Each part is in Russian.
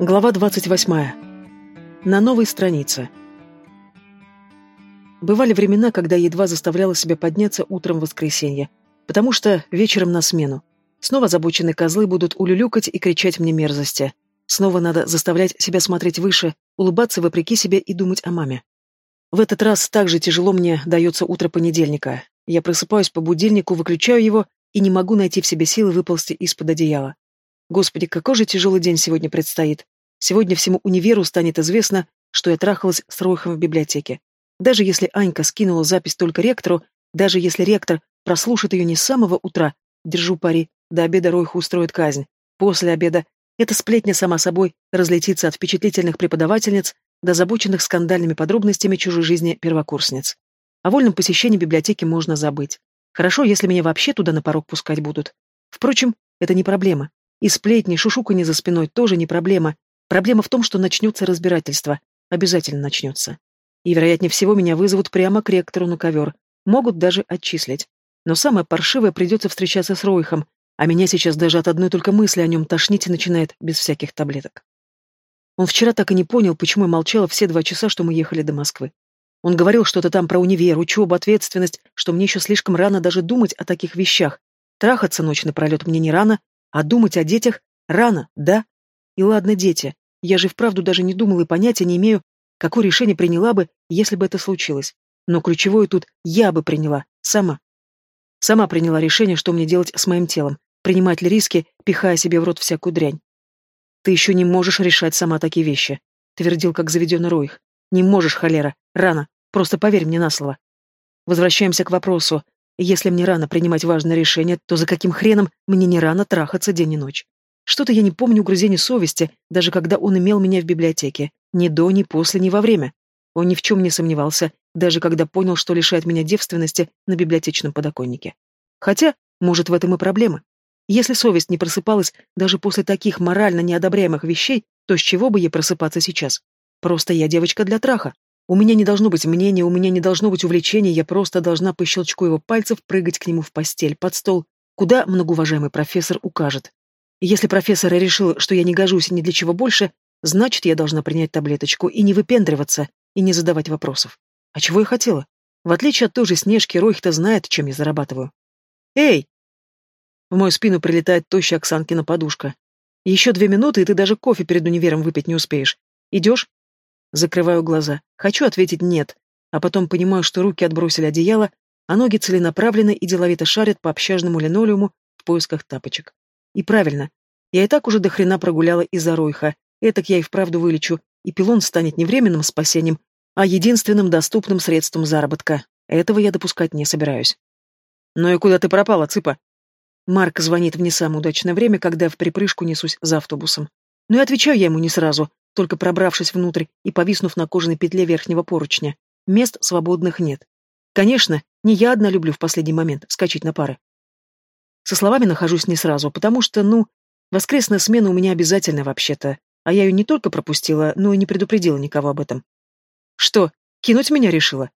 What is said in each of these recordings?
Глава 28. На новой странице. Бывали времена, когда едва заставляла себя подняться утром в воскресенье, потому что вечером на смену. Снова забоченные козлы будут улюлюкать и кричать мне мерзости. Снова надо заставлять себя смотреть выше, улыбаться вопреки себе и думать о маме. В этот раз также тяжело мне дается утро понедельника. Я просыпаюсь по будильнику, выключаю его и не могу найти в себе силы выползти из-под одеяла. Господи, какой же тяжелый день сегодня предстоит. Сегодня всему универу станет известно, что я трахалась с Ройхом в библиотеке. Даже если Анька скинула запись только ректору, даже если ректор прослушает ее не с самого утра, держу пари, до обеда Ройху устроит казнь. После обеда эта сплетня сама собой разлетится от впечатлительных преподавательниц до озабоченных скандальными подробностями чужой жизни первокурсниц. О вольном посещении библиотеки можно забыть. Хорошо, если меня вообще туда на порог пускать будут. Впрочем, это не проблема. И сплетни, шушуканье за спиной тоже не проблема. Проблема в том, что начнется разбирательство. Обязательно начнется. И, вероятнее всего, меня вызовут прямо к ректору на ковер. Могут даже отчислить. Но самое паршивое придется встречаться с Ройхом, а меня сейчас даже от одной только мысли о нем тошнить начинает без всяких таблеток. Он вчера так и не понял, почему я молчала все два часа, что мы ехали до Москвы. Он говорил что-то там про универ, учебу, ответственность, что мне еще слишком рано даже думать о таких вещах. Трахаться ночь напролет мне не рано, а думать о детях рано, да? И ладно, дети. Я же вправду даже не думала и понятия не имею, какое решение приняла бы, если бы это случилось. Но ключевое тут я бы приняла, сама. Сама приняла решение, что мне делать с моим телом, принимать ли риски, пихая себе в рот всякую дрянь. Ты еще не можешь решать сама такие вещи, твердил, как заведенный Роих. Не можешь, холера, рано, просто поверь мне на слово. Возвращаемся к вопросу, если мне рано принимать важное решение, то за каким хреном мне не рано трахаться день и ночь? Что-то я не помню угрызений совести, даже когда он имел меня в библиотеке. Ни до, ни после, ни во время. Он ни в чем не сомневался, даже когда понял, что лишает меня девственности на библиотечном подоконнике. Хотя, может, в этом и проблема. Если совесть не просыпалась даже после таких морально неодобряемых вещей, то с чего бы ей просыпаться сейчас? Просто я девочка для траха. У меня не должно быть мнения, у меня не должно быть увлечений, я просто должна по щелчку его пальцев прыгать к нему в постель, под стол, куда многоуважаемый профессор укажет. И если профессор решил, что я не гожусь ни для чего больше, значит, я должна принять таблеточку и не выпендриваться, и не задавать вопросов. А чего я хотела? В отличие от той же Снежки, Ройх-то знает, чем я зарабатываю. «Эй!» В мою спину прилетает тощая Оксанкина подушка. «Еще две минуты, и ты даже кофе перед универом выпить не успеешь. Идешь?» Закрываю глаза. Хочу ответить «нет», а потом понимаю, что руки отбросили одеяло, а ноги целенаправленно и деловито шарят по общажному линолеуму в поисках тапочек. И правильно. Я и так уже до хрена прогуляла из-за Ройха. Этак я и вправду вылечу, и пилон станет не временным спасением, а единственным доступным средством заработка. Этого я допускать не собираюсь. «Ну и куда ты пропала, цыпа?» Марк звонит в не самое удачное время, когда я в припрыжку несусь за автобусом. Но и отвечаю я ему не сразу, только пробравшись внутрь и повиснув на кожаной петле верхнего поручня. Мест свободных нет. Конечно, не я одна люблю в последний момент вскочить на пары. Со словами нахожусь не сразу, потому что, ну, воскресная смена у меня обязательно вообще-то, а я ее не только пропустила, но и не предупредила никого об этом. Что, кинуть меня решила?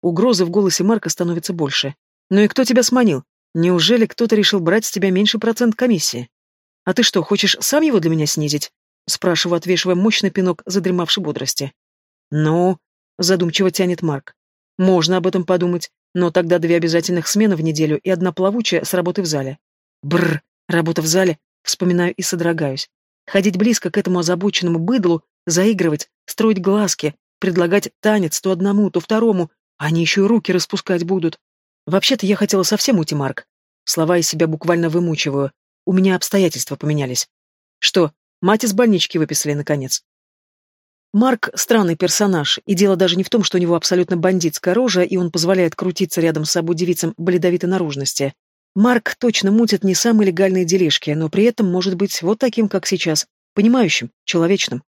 Угрозы в голосе Марка становится больше. Ну и кто тебя сманил? Неужели кто-то решил брать с тебя меньше процент комиссии? А ты что, хочешь сам его для меня снизить? Спрашиваю, отвешивая мощный пинок задремавшей бодрости. «Ну?» — задумчиво тянет Марк. «Можно об этом подумать, но тогда две обязательных смены в неделю и одна плавучая с работы в зале». Бррр, работа в зале, вспоминаю и содрогаюсь. Ходить близко к этому озабоченному быдлу, заигрывать, строить глазки, предлагать танец то одному, то второму, они еще и руки распускать будут. Вообще-то я хотела совсем уйти, Марк. Слова из себя буквально вымучиваю. У меня обстоятельства поменялись. Что, Мать из больнички выписали, наконец. Марк — странный персонаж, и дело даже не в том, что у него абсолютно бандитская рожа, и он позволяет крутиться рядом с собой девицам бледовитой наружности. Марк точно мутит не самые легальные делишки, но при этом может быть вот таким, как сейчас, понимающим, человечным.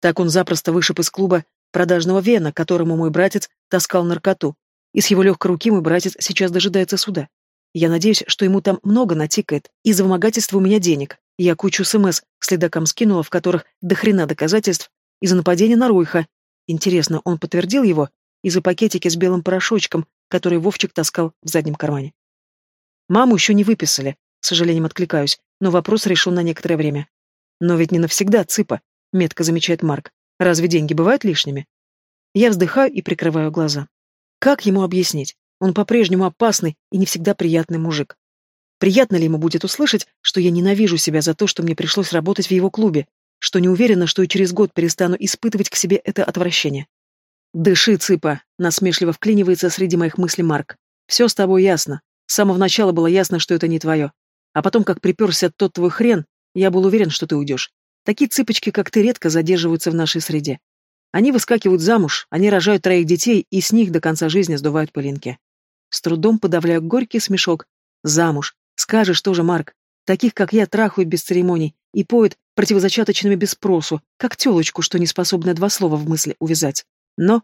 Так он запросто вышиб из клуба продажного Вена, которому мой братец таскал наркоту, и с его легкой руки мой братец сейчас дожидается суда. Я надеюсь, что ему там много натикает, и за вымогательство у меня денег, я кучу СМС следакам скинула, в которых до хрена доказательств из-за нападения на Ройха. Интересно, он подтвердил его? Из-за пакетики с белым порошочком, который Вовчик таскал в заднем кармане. Маму еще не выписали, с сожалением откликаюсь, но вопрос решен на некоторое время. Но ведь не навсегда, цыпа. метко замечает Марк. Разве деньги бывают лишними? Я вздыхаю и прикрываю глаза. Как ему объяснить? Он по-прежнему опасный и не всегда приятный мужик. Приятно ли ему будет услышать, что я ненавижу себя за то, что мне пришлось работать в его клубе, что не уверена, что и через год перестану испытывать к себе это отвращение? «Дыши, цыпа!» — насмешливо вклинивается среди моих мыслей Марк. «Все с тобой ясно. С самого начала было ясно, что это не твое. А потом, как приперся тот твой хрен, я был уверен, что ты уйдешь. Такие цыпочки, как ты, редко задерживаются в нашей среде. Они выскакивают замуж, они рожают троих детей, и с них до конца жизни сдувают пылинки. С трудом подавляю горький смешок. Замуж. Скажешь тоже, Марк. Таких, как я, трахают без церемоний и поют противозачаточными без спросу, как телочку, что не способна два слова в мысли увязать. Но...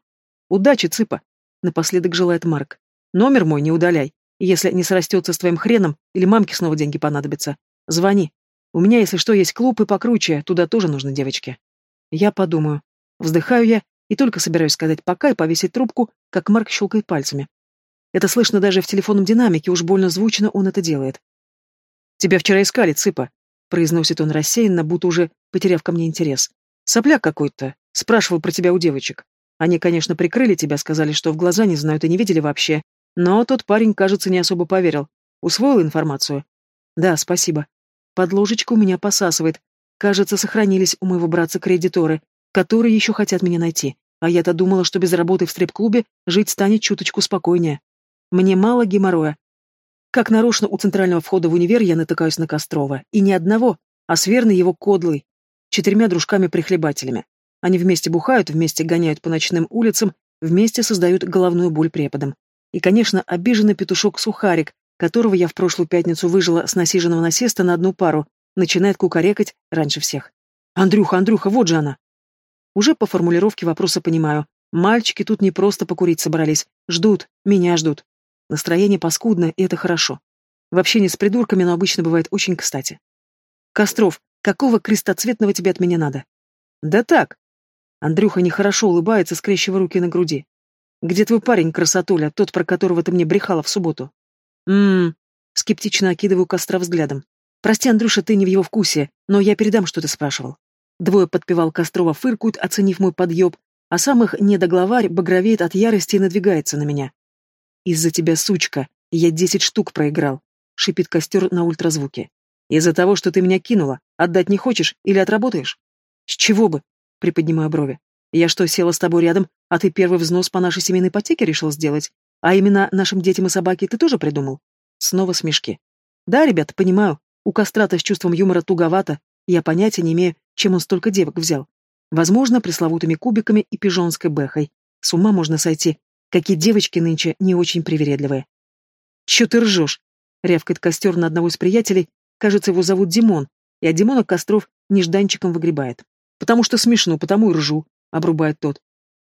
Удачи, цыпа! Напоследок желает Марк. Номер мой не удаляй. Если не срастется с твоим хреном, или мамке снова деньги понадобятся, звони. У меня, если что, есть клуб и покруче, туда тоже нужны девочки. Я подумаю. Вздыхаю я и только собираюсь сказать «пока» и повесить трубку, как Марк щелкает пальцами. Это слышно даже в телефонном динамике, уж больно звучно он это делает. «Тебя вчера искали, цыпа», — произносит он рассеянно, будто уже потеряв ко мне интерес. «Сопляк какой-то. Спрашивал про тебя у девочек. Они, конечно, прикрыли тебя, сказали, что в глаза не знают и не видели вообще. Но тот парень, кажется, не особо поверил. Усвоил информацию?» «Да, спасибо. Под ложечку меня посасывает. Кажется, сохранились у моего братца-кредиторы, которые еще хотят меня найти. А я-то думала, что без работы в стрип-клубе жить станет чуточку спокойнее. Мне мало геморроя. Как нарочно у центрального входа в универ я натыкаюсь на Кострова. И не одного, а с верной его кодлой. Четырьмя дружками-прихлебателями. Они вместе бухают, вместе гоняют по ночным улицам, вместе создают головную боль преподам. И, конечно, обиженный петушок-сухарик, которого я в прошлую пятницу выжила с насиженного насеста на одну пару, начинает кукарекать раньше всех. «Андрюха, Андрюха, вот же она!» Уже по формулировке вопроса понимаю. Мальчики тут не просто покурить собрались. Ждут, меня ждут. Настроение паскудное, и это хорошо. Вообще не с придурками, но обычно бывает очень кстати. Костров, какого крестоцветного тебе от меня надо? Да так. Андрюха нехорошо улыбается, скрещивая руки на груди. Где твой парень, красотуля, тот, про которого ты мне брехала в субботу? Ммм, скептично окидываю Костра взглядом. Прости, Андрюша, ты не в его вкусе, но я передам, что ты спрашивал. Двое подпевал Кострова фыркают, оценив мой подъеб, а сам их недоглаварь багровеет от ярости и надвигается на меня. «Из-за тебя, сучка, я десять штук проиграл», — шипит костер на ультразвуке. «Из-за того, что ты меня кинула, отдать не хочешь или отработаешь?» «С чего бы?» — приподнимаю брови. «Я что, села с тобой рядом, а ты первый взнос по нашей семейной ипотеке решил сделать? А именно нашим детям и собаке ты тоже придумал?» Снова смешки. «Да, ребята, понимаю, у кострата с чувством юмора туговато, я понятия не имею, чем он столько девок взял. Возможно, пресловутыми кубиками и пижонской бэхой. С ума можно сойти, Какие девочки нынче не очень привередливые. «Чё ты ржёшь?» — рявкает костер на одного из приятелей. Кажется, его зовут Димон, и от Димона Костров нежданчиком выгребает. «Потому что смешно, потому и ржу», — обрубает тот.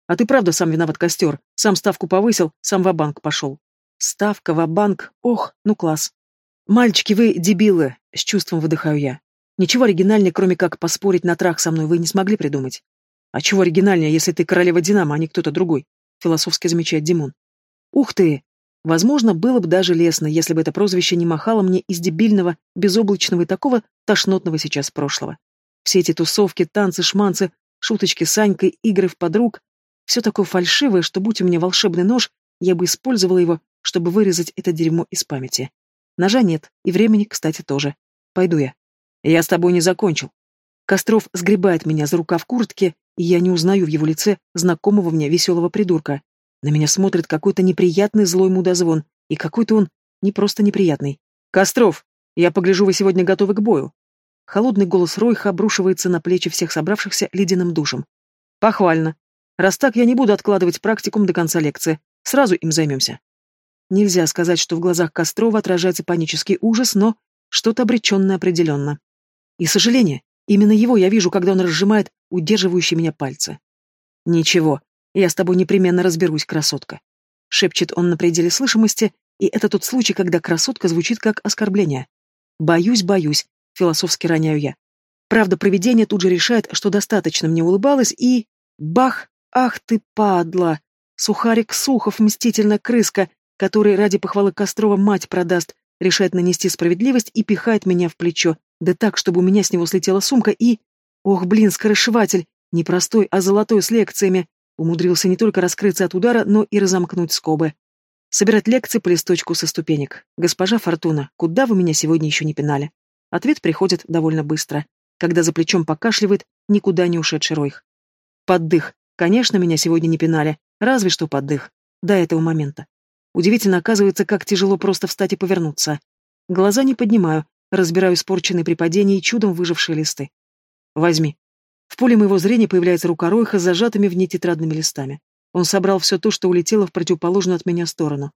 «А ты правда сам виноват, костер. Сам ставку повысил, сам в банк пошел». «Ставка в банк Ох, ну класс». «Мальчики, вы дебилы!» — с чувством выдыхаю я. «Ничего оригинальнее, кроме как поспорить на трах со мной, вы не смогли придумать. А чего оригинальнее, если ты королева Динамо, а не кто-то другой? — философски замечает Димон. «Ух ты! Возможно, было бы даже лестно, если бы это прозвище не махало мне из дебильного, безоблачного и такого тошнотного сейчас прошлого. Все эти тусовки, танцы, шманцы, шуточки с Анькой, игры в подруг — все такое фальшивое, что, будь у меня волшебный нож, я бы использовала его, чтобы вырезать это дерьмо из памяти. Ножа нет, и времени, кстати, тоже. Пойду я. Я с тобой не закончил. Костров сгребает меня за рукав куртки и я не узнаю в его лице знакомого мне веселого придурка. На меня смотрит какой-то неприятный злой мудозвон, и какой-то он не просто неприятный. «Костров, я погляжу, вы сегодня готовы к бою». Холодный голос Ройха обрушивается на плечи всех собравшихся ледяным душем. «Похвально. Раз так, я не буду откладывать практикум до конца лекции. Сразу им займемся». Нельзя сказать, что в глазах Кострова отражается панический ужас, но что-то обреченное определенно. И сожаление. Именно его я вижу, когда он разжимает удерживающие меня пальцы. «Ничего, я с тобой непременно разберусь, красотка», — шепчет он на пределе слышимости, и это тот случай, когда красотка звучит как оскорбление. «Боюсь, боюсь», — философски роняю я. Правда, провидение тут же решает, что достаточно мне улыбалась, и... Бах! Ах ты, падла! Сухарик Сухов, мстительная крыска, который ради похвалы Кострова мать продаст, решает нанести справедливость и пихает меня в плечо, да так, чтобы у меня с него слетела сумка и... Ох, блин, скоросшиватель! Не простой, а золотой с лекциями. Умудрился не только раскрыться от удара, но и разомкнуть скобы. Собирать лекции по листочку со ступенек. «Госпожа Фортуна, куда вы меня сегодня еще не пинали?» Ответ приходит довольно быстро, когда за плечом покашливает никуда не ушедший Ройх. Поддых. Конечно, меня сегодня не пинали. Разве что поддых. До этого момента. Удивительно оказывается, как тяжело просто встать и повернуться. Глаза не поднимаю, разбираю испорченные при падении чудом выжившие листы. Возьми. В поле моего зрения появляется рука Ройха с зажатыми в ней тетрадными листами. Он собрал все то, что улетело в противоположную от меня сторону.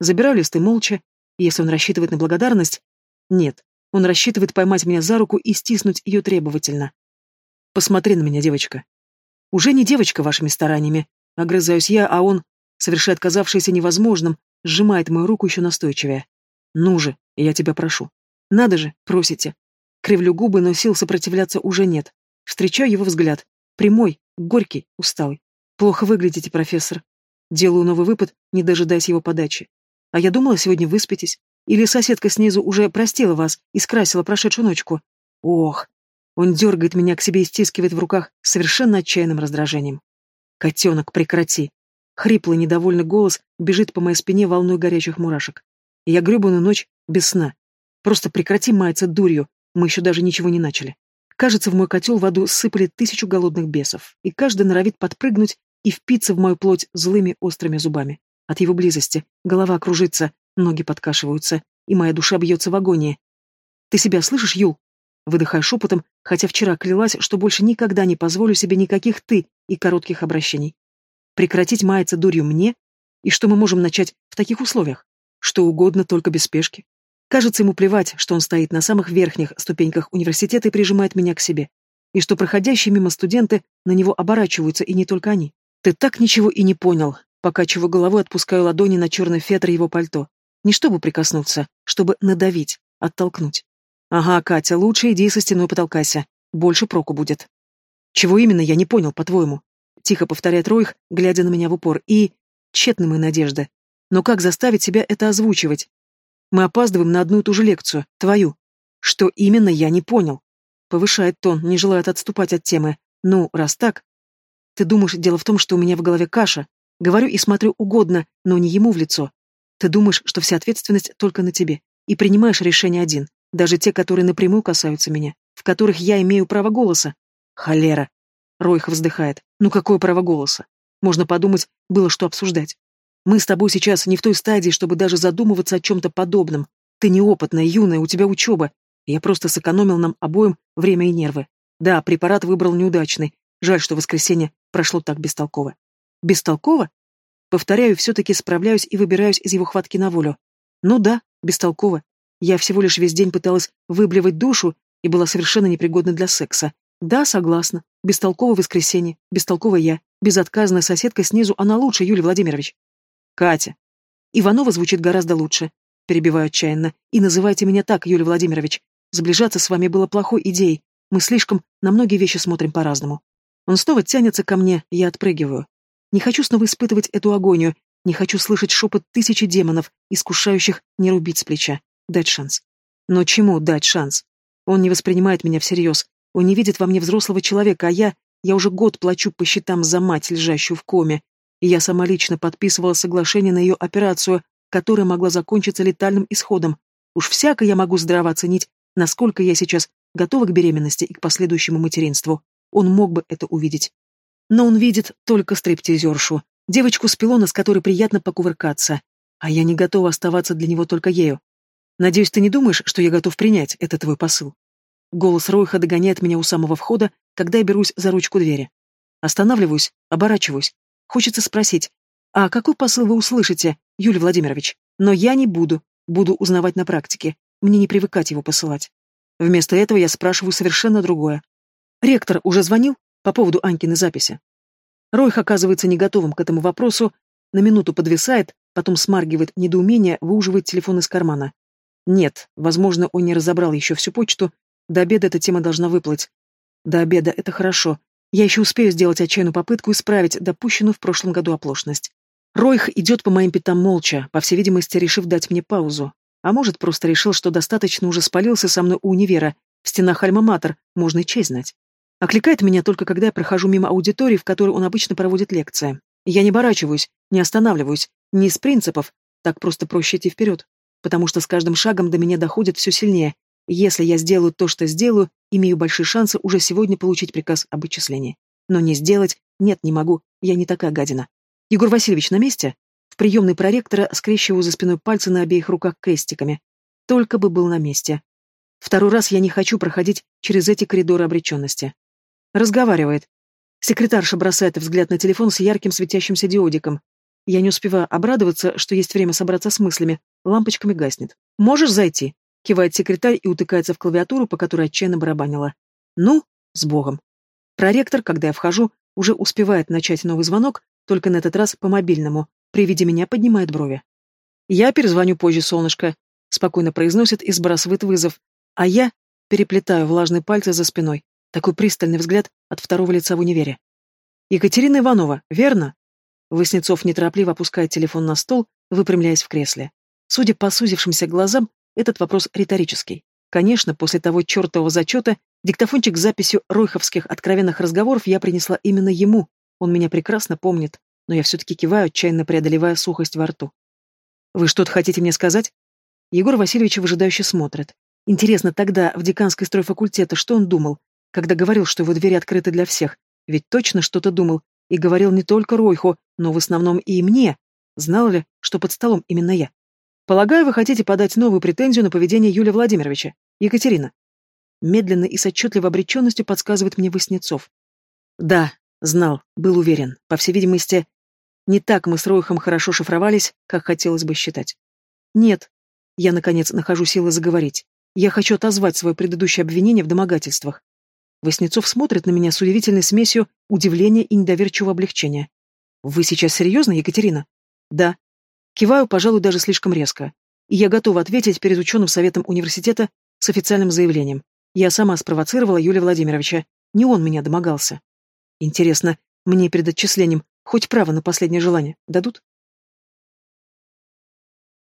Забираю листы молча, если он рассчитывает на благодарность... Нет, он рассчитывает поймать меня за руку и стиснуть ее требовательно. Посмотри на меня, девочка. Уже не девочка вашими стараниями. Огрызаюсь я, а он, совершает казавшееся невозможным, сжимает мою руку еще настойчивее. Ну же, я тебя прошу. Надо же, просите. Кривлю губы, но сил сопротивляться уже нет. Встречаю его взгляд. Прямой, горький, усталый. Плохо выглядите, профессор. Делаю новый выпад, не дожидаясь его подачи. А я думала, сегодня выспитесь. Или соседка снизу уже простила вас и скрасила прошедшую ночку. Ох. Он дергает меня к себе и стискивает в руках совершенно отчаянным раздражением. Котенок, прекрати. Хриплый, недовольный голос бежит по моей спине волной горячих мурашек. Я гребаную ночь без сна. Просто прекрати маяться дурью, мы еще даже ничего не начали. Кажется, в мой котел в аду сыпали тысячу голодных бесов, и каждый норовит подпрыгнуть и впиться в мою плоть злыми острыми зубами. От его близости голова кружится, ноги подкашиваются, и моя душа бьется в агонии. «Ты себя слышишь, Юл?» Выдыхаю шепотом, хотя вчера клялась, что больше никогда не позволю себе никаких «ты» и коротких обращений. Прекратить маяться дурью мне? И что мы можем начать в таких условиях? Что угодно, только без спешки. Кажется, ему плевать, что он стоит на самых верхних ступеньках университета и прижимает меня к себе. И что проходящие мимо студенты на него оборачиваются, и не только они. Ты так ничего и не понял. Покачиваю головой, отпускаю ладони на черный фетр его пальто. Не чтобы прикоснуться, чтобы надавить, оттолкнуть. Ага, Катя, лучше иди со стеной потолкайся. Больше проку будет. Чего именно, я не понял, по-твоему? Тихо повторяет Ройх, глядя на меня в упор. И... Тщетны мои надежды. Но как заставить себя это озвучивать? Мы опаздываем на одну и ту же лекцию, твою. Что именно, я не понял. Повышает тон, не желает отступать от темы. Ну, раз так... Ты думаешь, дело в том, что у меня в голове каша. Говорю и смотрю угодно, но не ему в лицо. Ты думаешь, что вся ответственность только на тебе. И принимаешь решение один. Даже те, которые напрямую касаются меня. В которых я имею право голоса. Холера. Ройх вздыхает. Ну какое право голоса? Можно подумать, было что обсуждать. Мы с тобой сейчас не в той стадии, чтобы даже задумываться о чем-то подобном. Ты неопытная, юная, у тебя учеба. Я просто сэкономил нам обоим время и нервы. Да, препарат выбрал неудачный. Жаль, что воскресенье прошло так бестолково. Бестолково? Повторяю, все-таки справляюсь и выбираюсь из его хватки на волю. Ну да, бестолково. Я всего лишь весь день пыталась выблевать душу и была совершенно непригодна для секса. Да, согласна. Бестолково воскресенье, бестолково я. Безотказная соседка снизу, она лучше, Юлий Владимирович. Катя. Иванова звучит гораздо лучше. Перебиваю отчаянно. И называйте меня так, Юлий Владимирович. Сближаться с вами было плохой идеей. Мы слишком на многие вещи смотрим по-разному. Он снова тянется ко мне, я отпрыгиваю. Не хочу снова испытывать эту агонию, не хочу слышать шепот тысячи демонов, искушающих не рубить с плеча. Дать шанс. Но чему дать шанс? Он не воспринимает меня всерьез. Он не видит во мне взрослого человека, а я... Я уже год плачу по счетам за мать, лежащую в коме и я сама лично подписывала соглашение на ее операцию, которая могла закончиться летальным исходом. Уж всяко я могу здраво оценить, насколько я сейчас готова к беременности и к последующему материнству. Он мог бы это увидеть. Но он видит только стриптизершу, девочку с пилона, с которой приятно покувыркаться. А я не готова оставаться для него только ею. Надеюсь, ты не думаешь, что я готов принять этот твой посыл? Голос Ройха догоняет меня у самого входа, когда я берусь за ручку двери. Останавливаюсь, оборачиваюсь. Хочется спросить, а какой посыл вы услышите, Юлий Владимирович? Но я не буду, буду узнавать на практике. Мне не привыкать его посылать. Вместо этого я спрашиваю совершенно другое. Ректор уже звонил по поводу Анькиной записи? Ройх оказывается не готовым к этому вопросу, на минуту подвисает, потом смаргивает недоумение, выуживает телефон из кармана. Нет, возможно, он не разобрал еще всю почту, до обеда эта тема должна выплыть. До обеда это хорошо, я еще успею сделать отчаянную попытку исправить допущенную в прошлом году оплошность. Ройх идет по моим пятам молча, по всей видимости, решив дать мне паузу. А может, просто решил, что достаточно уже спалился со мной у универа, в стенах Альма-Матер, можно и честь знать. Окликает меня только когда я прохожу мимо аудитории, в которой он обычно проводит лекции. Я не оборачиваюсь, не останавливаюсь, не из принципов, так просто проще идти вперед, потому что с каждым шагом до меня доходит все сильнее. Если я сделаю то, что сделаю, имею большие шансы уже сегодня получить приказ об отчислении. Но не сделать нет, не могу, я не такая гадина. Егор Васильевич на месте? В приемной проректора скрещиваю за спиной пальцы на обеих руках крестиками. Только бы был на месте. Второй раз я не хочу проходить через эти коридоры обреченности. Разговаривает. Секретарша бросает взгляд на телефон с ярким светящимся диодиком. Я не успеваю обрадоваться, что есть время собраться с мыслями. Лампочками гаснет. «Можешь зайти?» — кивает секретарь и утыкается в клавиатуру, по которой отчаянно барабанила. «Ну, с Богом». Проректор, когда я вхожу, уже успевает начать новый звонок, только на этот раз по мобильному. При виде меня поднимает брови. «Я перезвоню позже, солнышко», — спокойно произносит и сбрасывает вызов. А я переплетаю влажные пальцы за спиной. Такой пристальный взгляд от второго лица в универе. «Екатерина Иванова, верно?» Воснецов неторопливо опускает телефон на стол, выпрямляясь в кресле. Судя по сузившимся глазам, этот вопрос риторический. Конечно, после того чертового зачета диктофончик с записью ройховских откровенных разговоров я принесла именно ему. Он меня прекрасно помнит, но я все-таки киваю, отчаянно преодолевая сухость во рту. «Вы что-то хотите мне сказать?» Егор Васильевич выжидающе смотрит. Интересно, тогда в деканской стройфакультета что он думал, когда говорил, что его двери открыты для всех. Ведь точно что-то думал. И говорил не только Ройху, но в основном и мне. Знал ли, что под столом именно я? Полагаю, вы хотите подать новую претензию на поведение Юлия Владимировича. Екатерина. Медленно и с отчетливой обреченностью подсказывает мне Воснецов. Да, знал, был уверен. По всей видимости, не так мы с Ройхом хорошо шифровались, как хотелось бы считать. Нет. Я, наконец, нахожу силы заговорить. Я хочу отозвать свое предыдущее обвинение в домогательствах. Воснецов смотрит на меня с удивительной смесью удивления и недоверчивого облегчения. «Вы сейчас серьезно, Екатерина?» «Да». Киваю, пожалуй, даже слишком резко. И я готова ответить перед ученым советом университета с официальным заявлением. Я сама спровоцировала Юлия Владимировича. Не он меня домогался. Интересно, мне перед отчислением хоть право на последнее желание дадут?